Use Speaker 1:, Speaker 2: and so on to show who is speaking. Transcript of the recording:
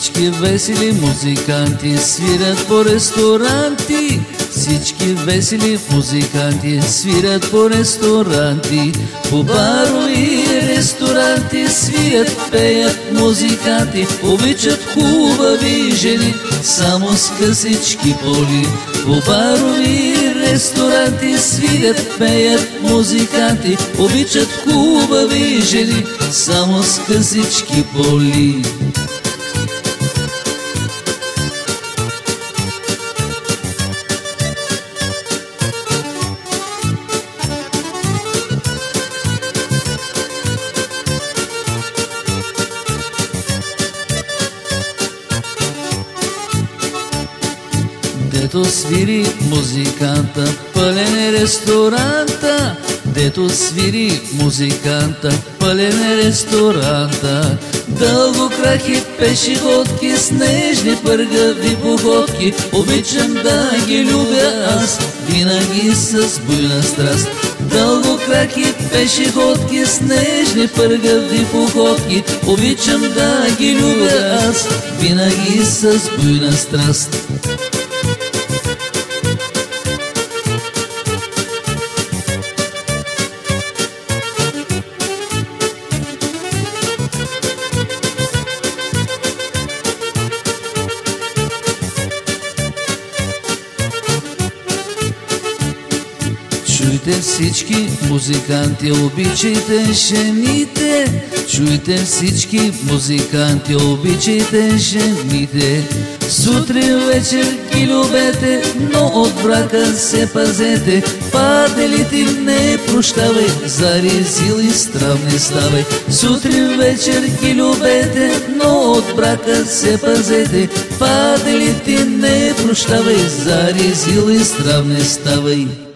Speaker 1: Всички весели музиканти свирят по ресторанти. Всички весели музиканти свирят по ресторанти. По барови ресторанти свирят, пеят музиканти. Обичат хубави жени, само с късички поли. По барови ресторанти свирят, пеят музиканти. Обичат хубави жени, само с късички поли. Дето свири музиканта, пълен е ресторанта. Дето свири музиканта, пълен е ресторанта. Дълго крахи пешеходки с нежни пъргави походки. Обичам да ги любя аз, винаги с буйна страст. Дълго краки пешеходки с нежни пъргави походки. Обичам да ги любя аз, винаги с буйна страст. Чуйте всички музиканти, обичайте жените. Чуйте всички музиканти, обичайте жените. Сутрин вечер ги любете, но от брака се пазете. Паделите не прощавай, зари сили странни ставай. Сутрин вечер ги любете, но от брака се пазете. Паделите не прощавай, зари сили странни ставай.